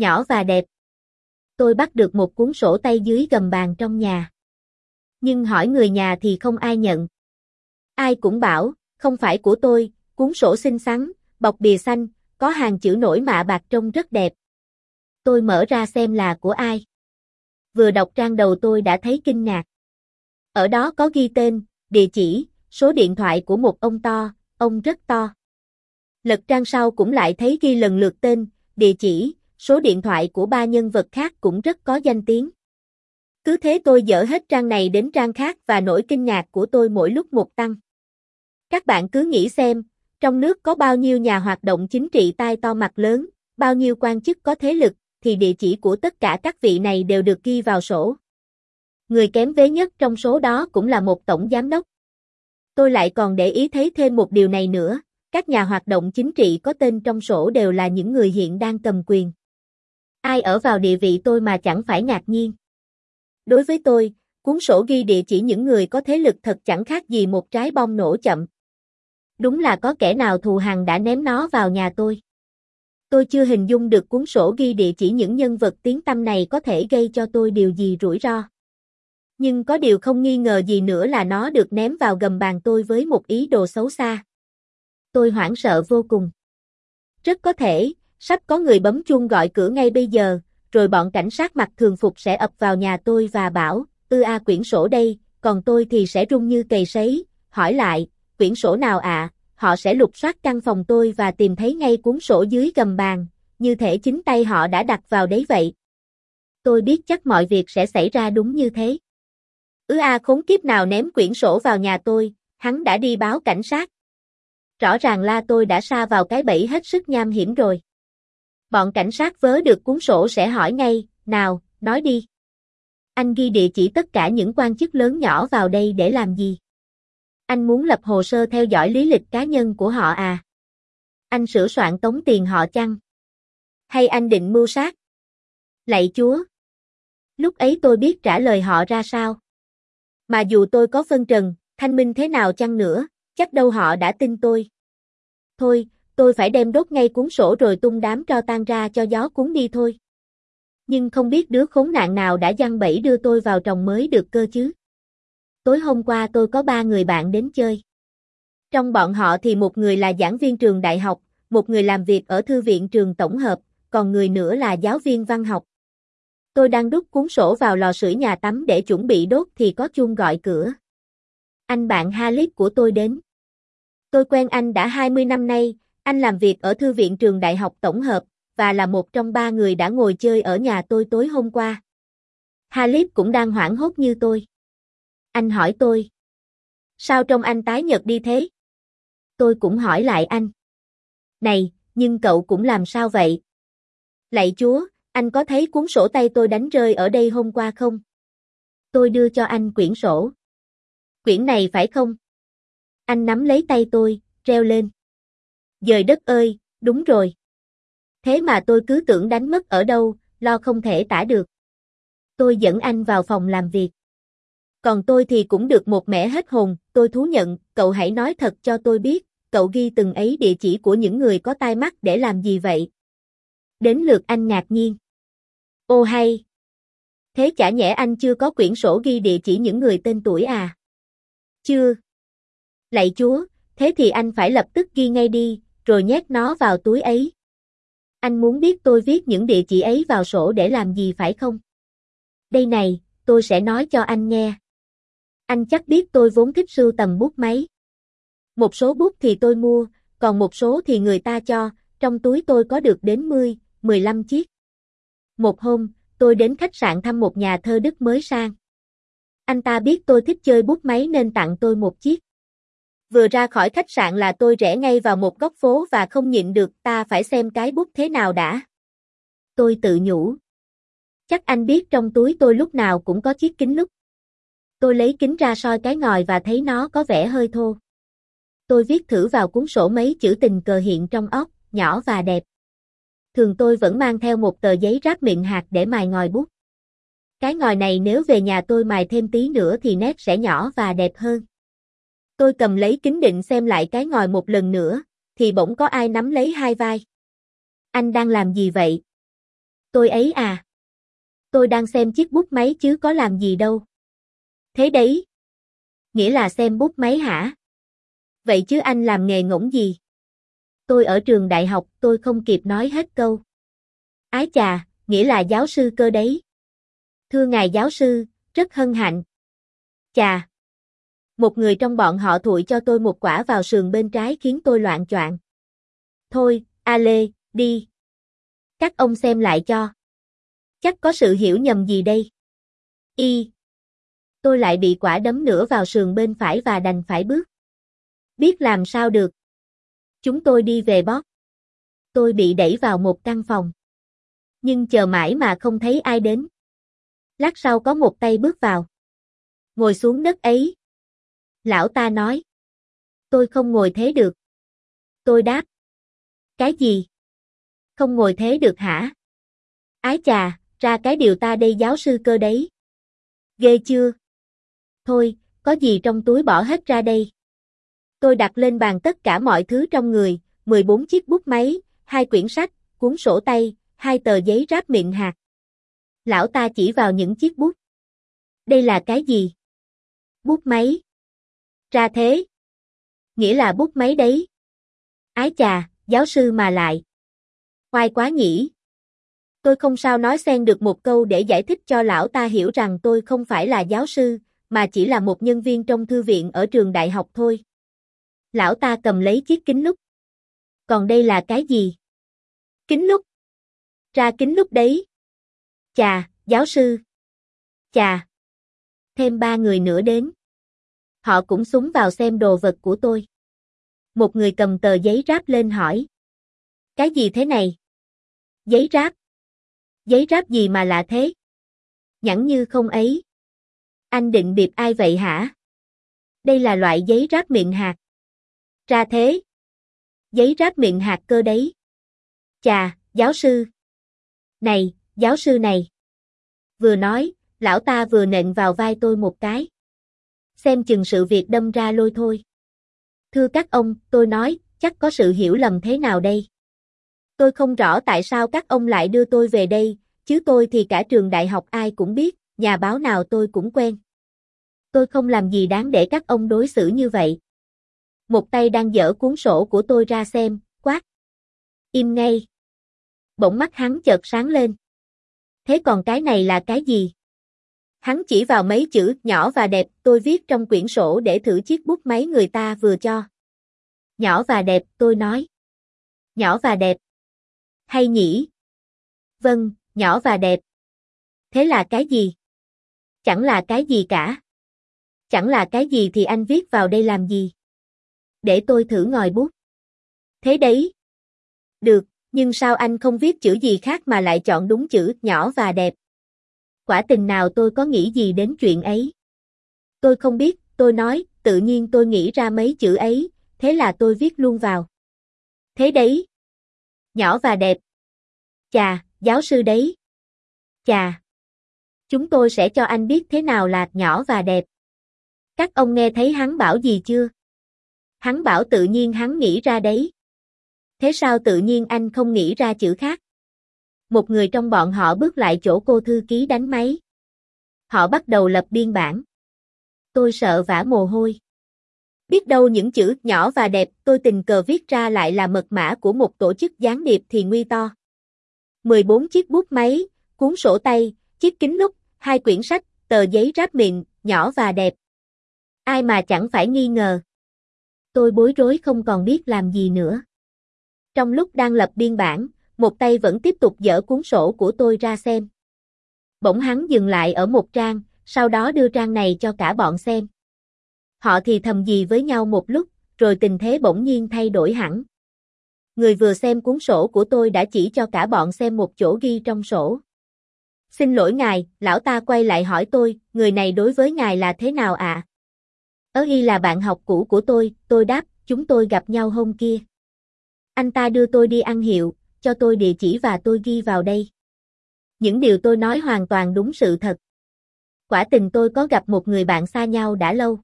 Nhỏ và đẹp. Tôi bắt được một cuốn sổ tay dưới gầm bàn trong nhà. Nhưng hỏi người nhà thì không ai nhận. Ai cũng bảo, không phải của tôi, cuốn sổ xinh xắn, bọc bìa xanh, có hàng chữ nổi mạ bạc trông rất đẹp. Tôi mở ra xem là của ai. Vừa đọc trang đầu tôi đã thấy kinh ngạc. Ở đó có ghi tên, địa chỉ, số điện thoại của một ông to, ông rất to. Lật trang sau cũng lại thấy ghi lần lượt tên, địa chỉ, số điện thoại của ba nhân vật khác cũng rất có danh tiếng. Cứ thế tôi dỡ hết trang này đến trang khác và nỗi kinh ngạc của tôi mỗi lúc một tăng. Các bạn cứ nghĩ xem, trong nước có bao nhiêu nhà hoạt động chính trị tai to mặt lớn, bao nhiêu quan chức có thế lực, thì địa chỉ của tất cả các vị này đều được ghi vào sổ. Người kém vế nhất trong số đó cũng là một tổng giám đốc. Tôi lại còn để ý thấy thêm một điều này nữa, các nhà hoạt động chính trị có tên trong sổ đều là những người hiện đang cầm quyền. Ai ở vào địa vị tôi mà chẳng phải ngạc nhiên. Đối với tôi, cuốn sổ ghi địa chỉ những người có thế lực thật chẳng khác gì một trái bom nổ chậm. Đúng là có kẻ nào thù hằn đã ném nó vào nhà tôi. Tôi chưa hình dung được cuốn sổ ghi địa chỉ những nhân vật tiếng tâm này có thể gây cho tôi điều gì rủi ro. Nhưng có điều không nghi ngờ gì nữa là nó được ném vào gầm bàn tôi với một ý đồ xấu xa. Tôi hoảng sợ vô cùng. Rất có thể, sắp có người bấm chuông gọi cửa ngay bây giờ, rồi bọn cảnh sát mặc thường phục sẽ ập vào nhà tôi và bảo, ư a quyển sổ đây, còn tôi thì sẽ run như cầy sấy, hỏi lại, quyển sổ nào ạ, à? họ sẽ lục soát căn phòng tôi và tìm thấy ngay cuốn sổ dưới gầm bàn, như thể chính tay họ đã đặt vào đấy vậy. Tôi biết chắc mọi việc sẽ xảy ra đúng như thế. Ứ a khốn kiếp nào ném quyển sổ vào nhà tôi, hắn đã đi báo cảnh sát. Rõ ràng là tôi đã sa vào cái bẫy hết sức nham hiểm rồi. Bọn cảnh sát vớ được cuốn sổ sẽ hỏi ngay, nào, nói đi. Anh ghi địa chỉ tất cả những quan chức lớn nhỏ vào đây để làm gì? Anh muốn lập hồ sơ theo dõi lý lịch cá nhân của họ à? Anh sửa soạn tống tiền họ chăng? Hay anh định mưu sát? Lạy Chúa! Lúc ấy tôi biết trả lời họ ra sao. Mà dù tôi có phân trần, thanh minh thế nào chăng nữa, chắc đâu họ đã tin tôi. Thôi, tôi phải đem đốt ngay cuốn sổ rồi tung đám tro tan ra cho gió cuốn đi thôi. Nhưng không biết đứa khốn nạn nào đã giăng bẫy đưa tôi vào trồng mới được cơ chứ. Tối hôm qua tôi có ba người bạn đến chơi. Trong bọn họ thì một người là giảng viên trường đại học, một người làm việc ở thư viện trường tổng hợp, còn người nữa là giáo viên văn học. Tôi đang đút cuốn sổ vào lò sưởi nhà tắm để chuẩn bị đốt thì có chuông gọi cửa. Anh bạn Halip của tôi đến. Tôi quen anh đã 20 năm nay, anh làm việc ở thư viện trường đại học tổng hợp, và là một trong ba người đã ngồi chơi ở nhà tôi tối hôm qua. Halip cũng đang hoảng hốt như tôi. Anh hỏi tôi. Sao trong anh tái nhợt đi thế? Tôi cũng hỏi lại anh. Này, nhưng cậu cũng làm sao vậy? Lạy chúa, anh có thấy cuốn sổ tay tôi đánh rơi ở đây hôm qua không? Tôi đưa cho anh quyển sổ. Quyển này phải không? Anh nắm lấy tay tôi, treo lên. Dời đất ơi, đúng rồi. Thế mà tôi cứ tưởng đánh mất ở đâu, lo không thể tả được. Tôi dẫn anh vào phòng làm việc. Còn tôi thì cũng được một mẻ hết hồn, tôi thú nhận, cậu hãy nói thật cho tôi biết, cậu ghi từng ấy địa chỉ của những người có tai mắt để làm gì vậy? Đến lượt anh ngạc nhiên. Ô hay! Thế chả nhẽ anh chưa có quyển sổ ghi địa chỉ những người tên tuổi à? Chưa. Lạy chúa, thế thì anh phải lập tức ghi ngay đi, rồi nhét nó vào túi ấy. Anh muốn biết tôi viết những địa chỉ ấy vào sổ để làm gì phải không? Đây này, tôi sẽ nói cho anh nghe. Anh chắc biết tôi vốn thích sưu tầm bút máy. Một số bút thì tôi mua, còn một số thì người ta cho, trong túi tôi có được đến 10, 15 chiếc. Một hôm, tôi đến khách sạn thăm một nhà thơ Đức mới sang. Anh ta biết tôi thích chơi bút máy nên tặng tôi một chiếc. Vừa ra khỏi khách sạn là tôi rẽ ngay vào một góc phố và không nhịn được ta phải xem cái bút thế nào đã. Tôi tự nhủ. Chắc anh biết trong túi tôi lúc nào cũng có chiếc kính lúc. Tôi lấy kính ra soi cái ngòi và thấy nó có vẻ hơi thô. Tôi viết thử vào cuốn sổ mấy chữ tình cờ hiện trong óc, nhỏ và đẹp. Thường tôi vẫn mang theo một tờ giấy ráp miệng hạt để mài ngòi bút. Cái ngòi này nếu về nhà tôi mài thêm tí nữa thì nét sẽ nhỏ và đẹp hơn. Tôi cầm lấy kính định xem lại cái ngòi một lần nữa, thì bỗng có ai nắm lấy hai vai. Anh đang làm gì vậy? Tôi ấy à? Tôi đang xem chiếc bút máy chứ có làm gì đâu. Thế đấy. Nghĩa là xem bút máy hả? Vậy chứ anh làm nghề ngỗng gì? Tôi ở trường đại học, tôi không kịp nói hết câu. Ái chà, nghĩa là giáo sư cơ đấy. Thưa ngài giáo sư, rất hân hạnh. Chà. Một người trong bọn họ thụi cho tôi một quả vào sườn bên trái khiến tôi loạn choạng. Thôi, A Lê, đi. Các ông xem lại cho. Chắc có sự hiểu nhầm gì đây. Y. Tôi lại bị quả đấm nữa vào sườn bên phải và đành phải bước. Biết làm sao được. Chúng tôi đi về bót. Tôi bị đẩy vào một căn phòng. Nhưng chờ mãi mà không thấy ai đến. Lát sau có một tay bước vào. Ngồi xuống đất ấy. Lão ta nói. Tôi không ngồi thế được. Tôi đáp. Cái gì? Không ngồi thế được hả? Ái chà, ra cái điều ta đây giáo sư cơ đấy. Ghê chưa? Thôi, có gì trong túi bỏ hết ra đây. Tôi đặt lên bàn tất cả mọi thứ trong người, 14 chiếc bút máy, hai quyển sách, cuốn sổ tay, hai tờ giấy ráp miệng hạt. Lão ta chỉ vào những chiếc bút. Đây là cái gì? Bút máy. Ra thế. Nghĩa là bút máy đấy. Ái chà, giáo sư mà lại. Oai quá nhỉ. Tôi không sao nói xen được một câu để giải thích cho lão ta hiểu rằng tôi không phải là giáo sư, mà chỉ là một nhân viên trong thư viện ở trường đại học thôi. Lão ta cầm lấy chiếc kính lúp. Còn đây là cái gì? Kính lúp. Ra kính lúp đấy. Chà, giáo sư. Chà. Thêm ba người nữa đến. Họ cũng súng vào xem đồ vật của tôi. Một người cầm tờ giấy ráp lên hỏi. Cái gì thế này? Giấy ráp. Giấy ráp gì mà lạ thế? Nhẵn như không ấy. Anh định điệp ai vậy hả? Đây là loại giấy ráp miệng hạt. Ra thế. Giấy ráp miệng hạt cơ đấy. Chà, giáo sư. Này, giáo sư này. Vừa nói, lão ta vừa nện vào vai tôi một cái. Xem chừng sự việc đâm ra lôi thôi. Thưa các ông, tôi nói, chắc có sự hiểu lầm thế nào đây? Tôi không rõ tại sao các ông lại đưa tôi về đây, chứ tôi thì cả trường đại học ai cũng biết, nhà báo nào tôi cũng quen. Tôi không làm gì đáng để các ông đối xử như vậy. Một tay đang dở cuốn sổ của tôi ra xem, quát. Im ngay. Bỗng mắt hắn chợt sáng lên. Thế còn cái này là cái gì? Hắn chỉ vào mấy chữ nhỏ và đẹp tôi viết trong quyển sổ để thử chiếc bút máy người ta vừa cho. Nhỏ và đẹp, tôi nói. Nhỏ và đẹp. Hay nhỉ? Vâng, nhỏ và đẹp. Thế là cái gì? Chẳng là cái gì cả. Chẳng là cái gì thì anh viết vào đây làm gì? Để tôi thử ngòi bút. Thế đấy. Được, nhưng sao anh không viết chữ gì khác mà lại chọn đúng chữ nhỏ và đẹp? Quả tình nào tôi có nghĩ gì đến chuyện ấy? Tôi không biết, tôi nói, tự nhiên tôi nghĩ ra mấy chữ ấy, thế là tôi viết luôn vào. Thế đấy. Nhỏ và đẹp. Chà, giáo sư đấy. Chà. Chúng tôi sẽ cho anh biết thế nào là nhỏ và đẹp. Các ông nghe thấy hắn bảo gì chưa? Hắn bảo tự nhiên hắn nghĩ ra đấy. Thế sao tự nhiên anh không nghĩ ra chữ khác? Một người trong bọn họ bước lại chỗ cô thư ký đánh máy. Họ bắt đầu lập biên bản. Tôi sợ vã mồ hôi. Biết đâu những chữ nhỏ và đẹp tôi tình cờ viết ra lại là mật mã của một tổ chức gián điệp thì nguy to. 14 chiếc bút máy, cuốn sổ tay, chiếc kính lúp, hai quyển sách, tờ giấy ráp miệng, nhỏ và đẹp. Ai mà chẳng phải nghi ngờ. Tôi bối rối không còn biết làm gì nữa. Trong lúc đang lập biên bản, một tay vẫn tiếp tục dở cuốn sổ của tôi ra xem. Bỗng hắn dừng lại ở một trang, sau đó đưa trang này cho cả bọn xem. Họ thì thầm gì với nhau một lúc, rồi tình thế bỗng nhiên thay đổi hẳn. Người vừa xem cuốn sổ của tôi đã chỉ cho cả bọn xem một chỗ ghi trong sổ. Xin lỗi ngài, lão ta quay lại hỏi tôi, người này đối với ngài là thế nào ạ? À? Ớ y là bạn học cũ của tôi, tôi đáp, chúng tôi gặp nhau hôm kia. Anh ta đưa tôi đi ăn hiệu, cho tôi địa chỉ và tôi ghi vào đây. Những điều tôi nói hoàn toàn đúng sự thật. Quả tình tôi có gặp một người bạn xa nhau đã lâu.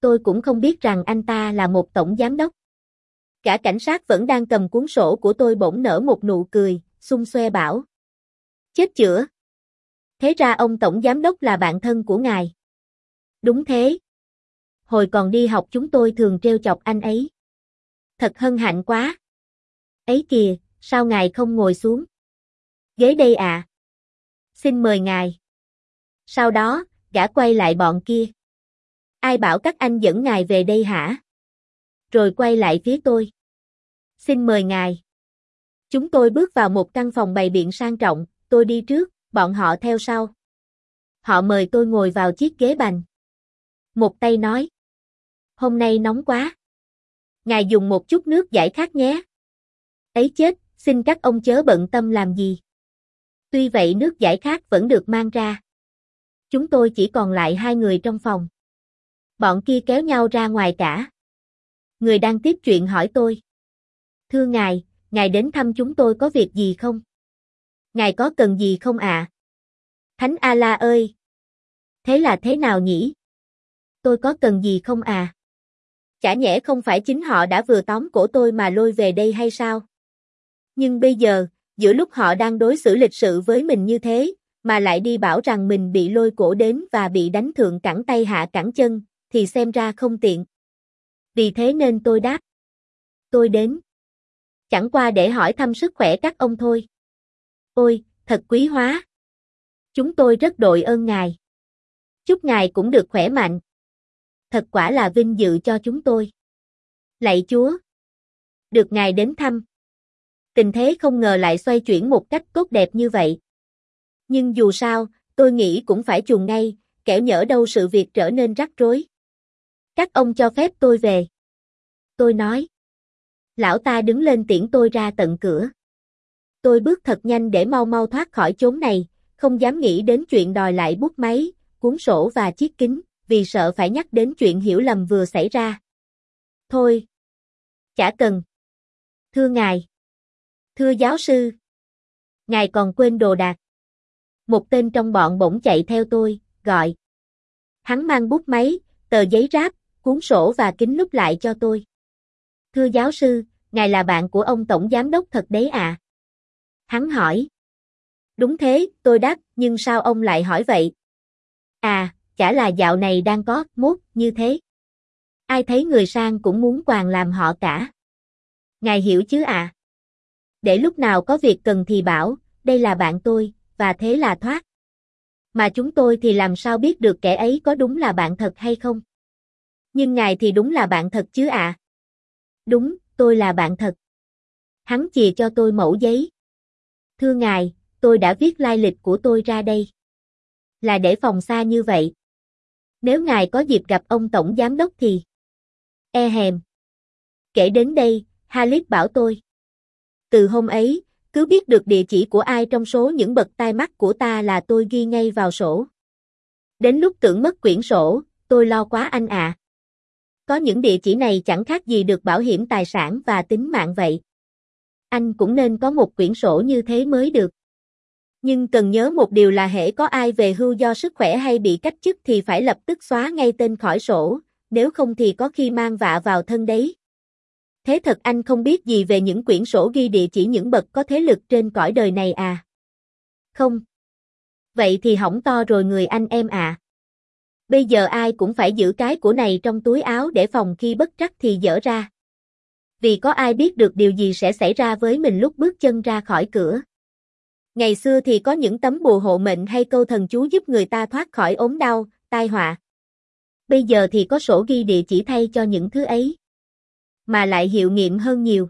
Tôi cũng không biết rằng anh ta là một tổng giám đốc. Cả cảnh sát vẫn đang cầm cuốn sổ của tôi bỗng nở một nụ cười, xung xoe bảo. Chết chữa. Thế ra ông Tổng Giám Đốc là bạn thân của ngài. Đúng thế. Hồi còn đi học chúng tôi thường trêu chọc anh ấy. Thật hân hạnh quá. Ấy kìa, sao ngài không ngồi xuống? Ghế đây à? Xin mời ngài. Sau đó, gã quay lại bọn kia. Ai bảo các anh dẫn ngài về đây hả? Rồi quay lại phía tôi. Xin mời ngài. Chúng tôi bước vào một căn phòng bày biện sang trọng, tôi đi trước, bọn họ theo sau. Họ mời tôi ngồi vào chiếc ghế bành. Một tay nói. Hôm nay nóng quá. Ngài dùng một chút nước giải khát nhé. Ấy chết, xin các ông chớ bận tâm làm gì. Tuy vậy nước giải khát vẫn được mang ra. Chúng tôi chỉ còn lại hai người trong phòng. Bọn kia kéo nhau ra ngoài cả. Người đang tiếp chuyện hỏi tôi. Thưa ngài, ngài đến thăm chúng tôi có việc gì không? Ngài có cần gì không ạ? À? Thánh A-la ơi! Thế là thế nào nhỉ? Tôi có cần gì không à? Chả nhẽ không phải chính họ đã vừa tóm cổ tôi mà lôi về đây hay sao? Nhưng bây giờ, giữa lúc họ đang đối xử lịch sự với mình như thế, mà lại đi bảo rằng mình bị lôi cổ đến và bị đánh thượng cẳng tay hạ cẳng chân, thì xem ra không tiện. Vì thế nên tôi đáp. Tôi đến. Chẳng qua để hỏi thăm sức khỏe các ông thôi. Ôi, thật quý hóa. Chúng tôi rất đội ơn ngài. Chúc ngài cũng được khỏe mạnh. Thật quả là vinh dự cho chúng tôi. Lạy Chúa. Được ngài đến thăm. Tình thế không ngờ lại xoay chuyển một cách tốt đẹp như vậy. Nhưng dù sao, tôi nghĩ cũng phải chuồn ngay, kẻo nhỡ đâu sự việc trở nên rắc rối. Các ông cho phép tôi về. Tôi nói. Lão ta đứng lên tiễn tôi ra tận cửa. Tôi bước thật nhanh để mau mau thoát khỏi chốn này, không dám nghĩ đến chuyện đòi lại bút máy, cuốn sổ và chiếc kính, vì sợ phải nhắc đến chuyện hiểu lầm vừa xảy ra. Thôi. Chả cần. Thưa ngài. Thưa giáo sư. Ngài còn quên đồ đạc. Một tên trong bọn bỗng chạy theo tôi, gọi. Hắn mang bút máy, tờ giấy ráp, cuốn sổ và kính lúp lại cho tôi. Thưa giáo sư, ngài là bạn của ông tổng giám đốc thật đấy à? Hắn hỏi. Đúng thế, tôi đáp, nhưng sao ông lại hỏi vậy? À, chả là dạo này đang có, mốt, như thế. Ai thấy người sang cũng muốn quàng làm họ cả. Ngài hiểu chứ à? Để lúc nào có việc cần thì bảo, đây là bạn tôi, và thế là thoát. Mà chúng tôi thì làm sao biết được kẻ ấy có đúng là bạn thật hay không? Nhưng ngài thì đúng là bạn thật chứ ạ? À? Đúng, tôi là bạn thật. Hắn chìa cho tôi mẫu giấy. Thưa ngài, tôi đã viết lai lịch của tôi ra đây. Là để phòng xa như vậy. Nếu ngài có dịp gặp ông tổng giám đốc thì... E hèm. Kể đến đây, Halip bảo tôi. Từ hôm ấy, cứ biết được địa chỉ của ai trong số những bậc tai mắt của ta là tôi ghi ngay vào sổ. Đến lúc tưởng mất quyển sổ, tôi lo quá anh ạ. À. Có những địa chỉ này chẳng khác gì được bảo hiểm tài sản và tính mạng vậy. Anh cũng nên có một quyển sổ như thế mới được. Nhưng cần nhớ một điều là hễ có ai về hưu do sức khỏe hay bị cách chức thì phải lập tức xóa ngay tên khỏi sổ, nếu không thì có khi mang vạ vào thân đấy. Thế thật anh không biết gì về những quyển sổ ghi địa chỉ những bậc có thế lực trên cõi đời này à? Không. Vậy thì hỏng to rồi người anh em à. Bây giờ ai cũng phải giữ cái của này trong túi áo để phòng khi bất trắc thì dở ra. Vì có ai biết được điều gì sẽ xảy ra với mình lúc bước chân ra khỏi cửa. Ngày xưa thì có những tấm bùa hộ mệnh hay câu thần chú giúp người ta thoát khỏi ốm đau, tai họa. Bây giờ thì có sổ ghi địa chỉ thay cho những thứ ấy. Mà lại hiệu nghiệm hơn nhiều.